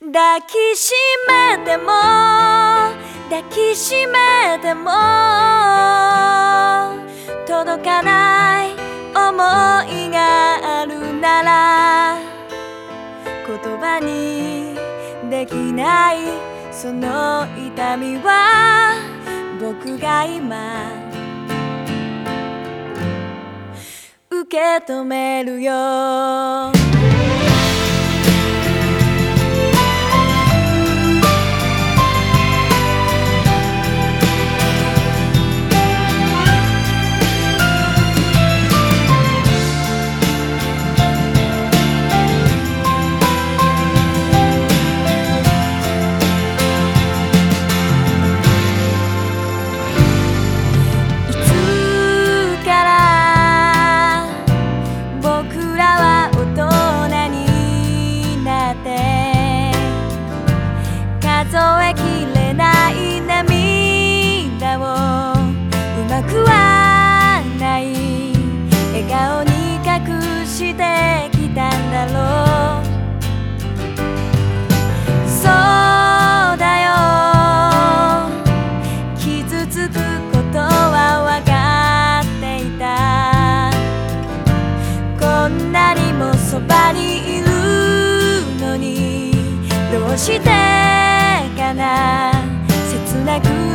抱きしめても抱きしめても届かない思いがあるなら言葉にできないその痛みは僕が今受け止めるよ。そへ消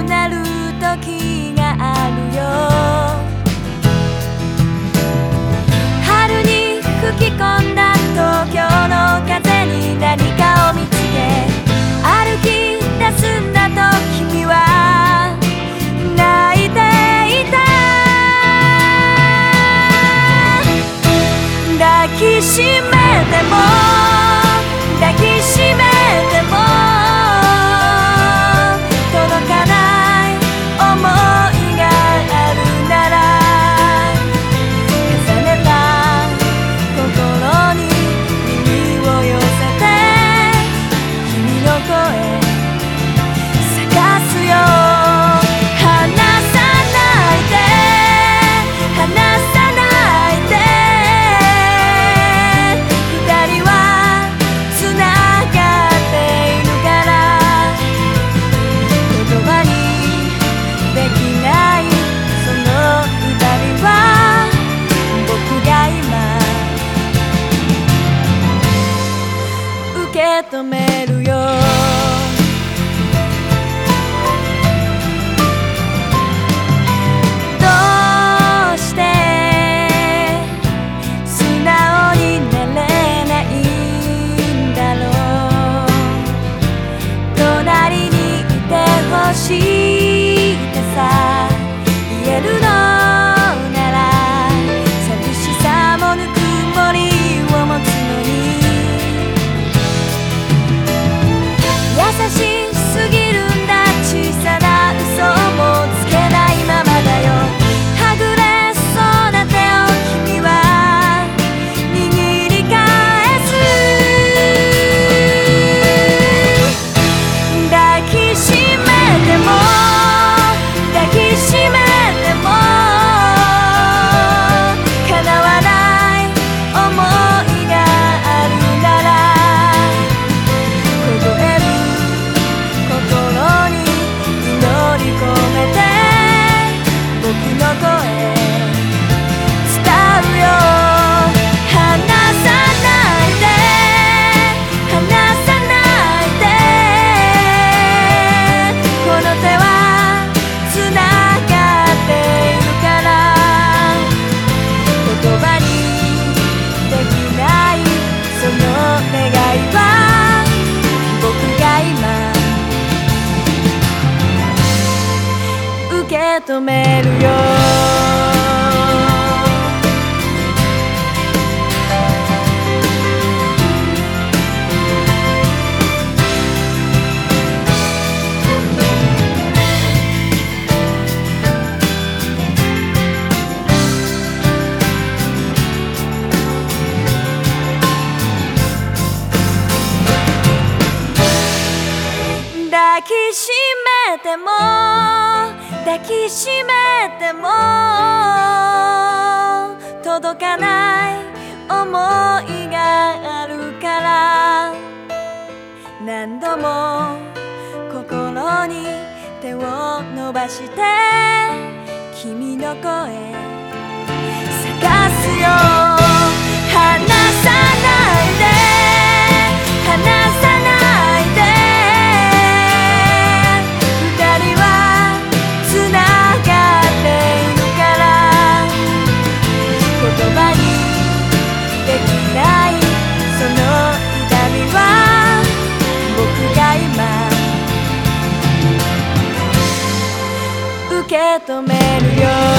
なる時があるよ。春に吹き込んだ東京の風に何かを見つけ歩き出すんだと君は泣いていた。抱きしめても止めるよ。け止めるよ。抱きしめても。抱きしめても届かない思いがあるから何度も心に手を伸ばして君の声受け止めるよ